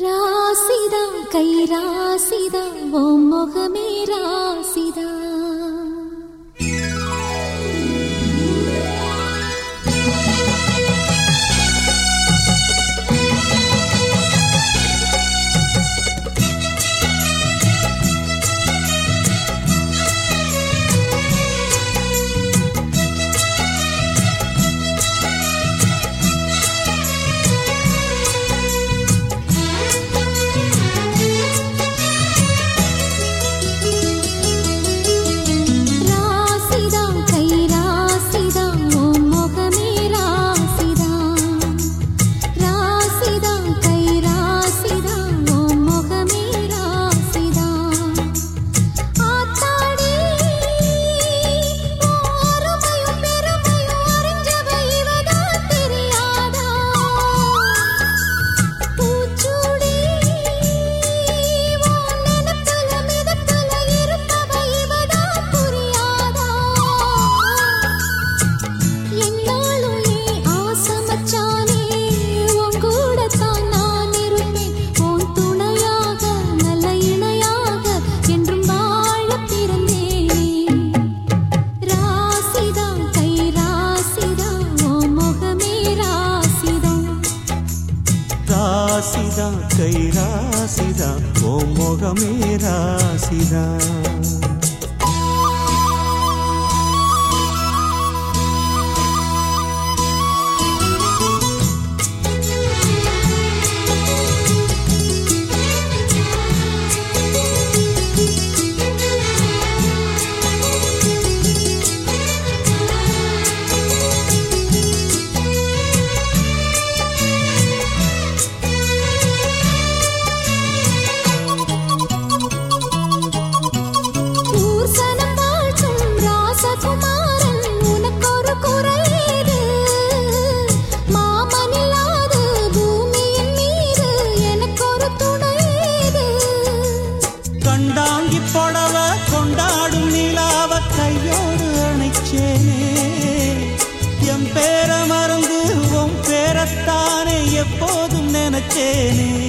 रासिदं कैरासिदं वो मोगमे रासिदा ராசிதா கை ராசிதா ஓம் முகமே ராசிதா. எம் பேர மறந்து உன் பேரத்தானே எப்போதும் நினைச்சேனே.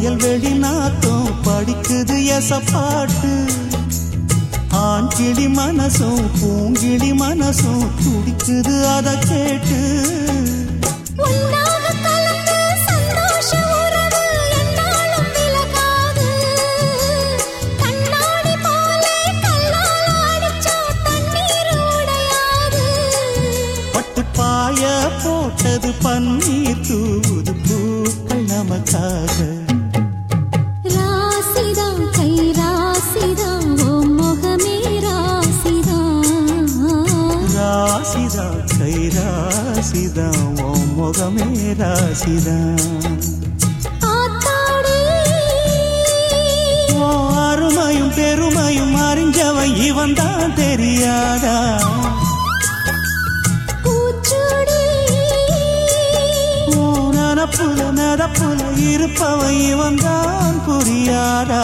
வயல்வெளி நாத்தம் படிக்குது எசப்பாட்டு ஆண் கிளி மனசும் பூங்கிளி மனசும் துடிக்குது அதை கேட்டு. பாய போட்டது பன் நேரம் ஓம் முகமே ராசிதான் அருமையும் பெருமையும் அறிஞ்சவன் இவன் தான் தெரியாதா நனப்புல நடப்புல இருப்பவன் இவன் தான் புரியாதா